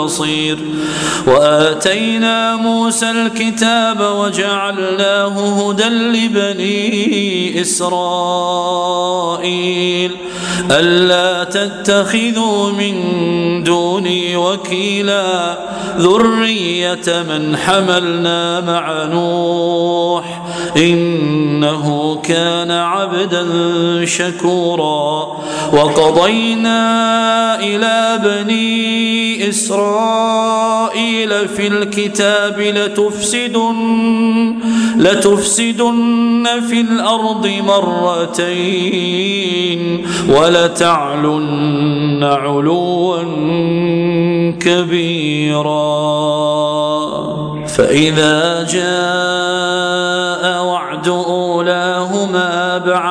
البصير وآتينا موسى الكتاب وجعلناه هدى لبني إسرائيل. ألا تتخذوا من دوني وكيلا ذرية من حملنا مع نوح إنه كان عبدا شكورا وقضينا إلى بني إسرائيل في الكتاب لتفسدن لتفسدن في الأرض مرتين ولتعلن علوا كبيرا. فإذا جاء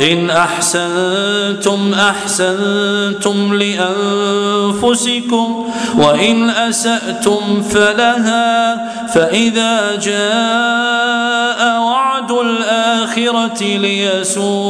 إن أحسنتم أحسنتم لأنفسكم وإن أسأتم فلها فإذا جاء وعد الآخرة ليسوءوا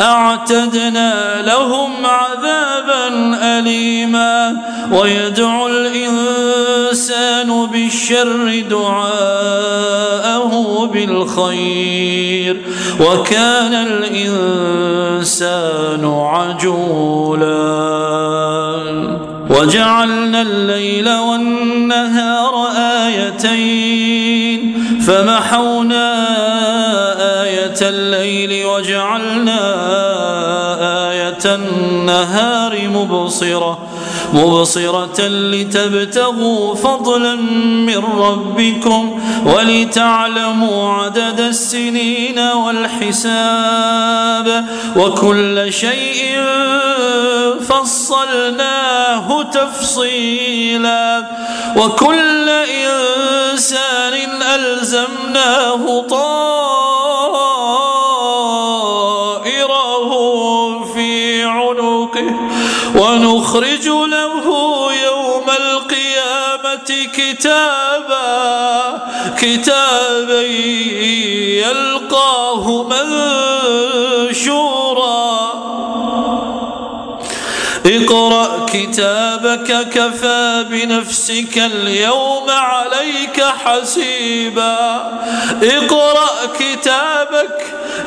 أعتدنا لهم عذابا أليما ويدعو الإنسان بالشر دعاءه بالخير وكان الإنسان عجولا وجعلنا الليل والنهار آيتين فمحونا آية الليل وجعلنا آية النهار مبصرة مبصرة لتبتغوا فضلا من ربكم ولتعلموا عدد السنين والحساب وكل شيء فصلناه تفصيلا وكل إنسان ألزمناه طائره له يوم القيامة كتابا كتابا يلقاه منشورا. اقرأ كتابك كفى بنفسك اليوم عليك حسيبا. اقرأ كتابك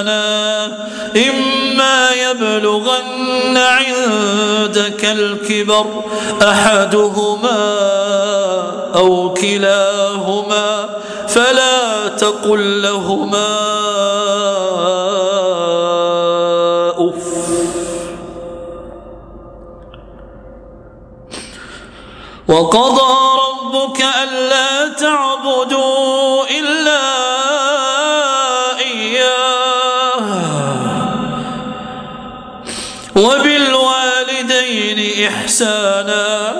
إحسانا إما يبلغن عندك الكبر أحدهما أو كلاهما فلا تقل لهما أف. وقضى ربك ألا وبالوالدين إحسانا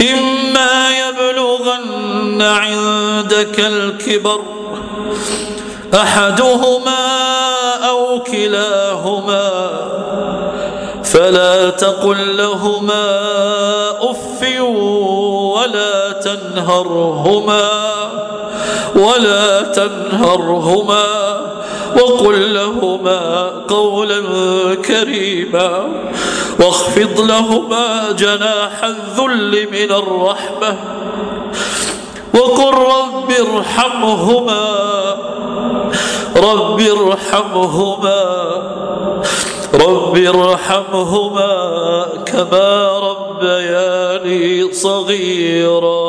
إما يبلغن عندك الكبر أحدهما أو كلاهما فلا تقل لهما أف ولا تنهرهما ولا تنهرهما. وقل لهما قولا كريما واخفض لهما جناح الذل من الرحمة وقل رب ارحمهما رب ارحمهما رب ارحمهما كما ربياني صغيرا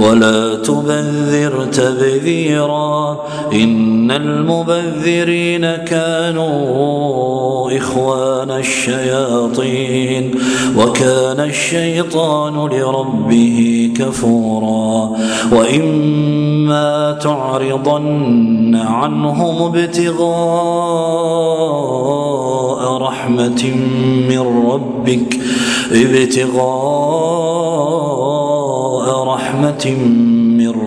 ولا تبذر تبذيرا. إن المبذرين كانوا إخوان الشياطين وكان الشيطان لربه كفورا. وإما تعرضن عنهم ابتغاء رحمة من ربك ابتغاء رحمة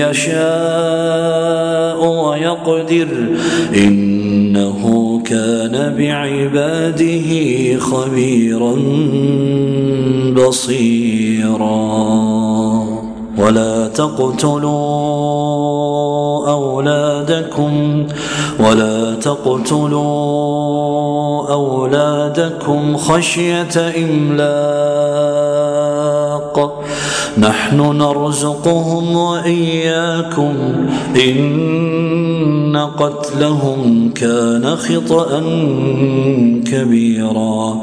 يشاء ويقدر إنه كان بعباده خبيرا بصيرا. ولا تقتلوا أولادكم ولا تقتلوا أولادكم خشية إملاق. نحن نرزقهم وإياكم إن قتلهم كان خطأ كبيرا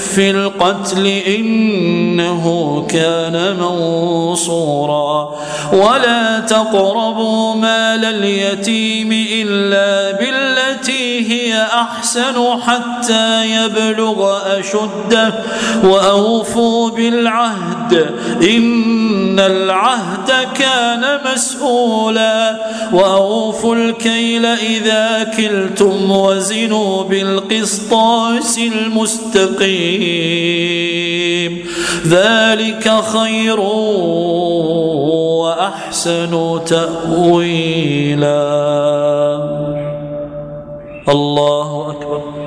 في القتل إنه كان منصورا. ولا تقربوا مال اليتيم إلا بالتي هي أحسن حتى يبلغ أشده وأوفوا بالعهد إن العهد كان مسؤولا وأوفوا الكيل إذا كلتم وزنوا بالقسطاس المستقيم ذلك خير وأحسن تأويلا الله أكبر.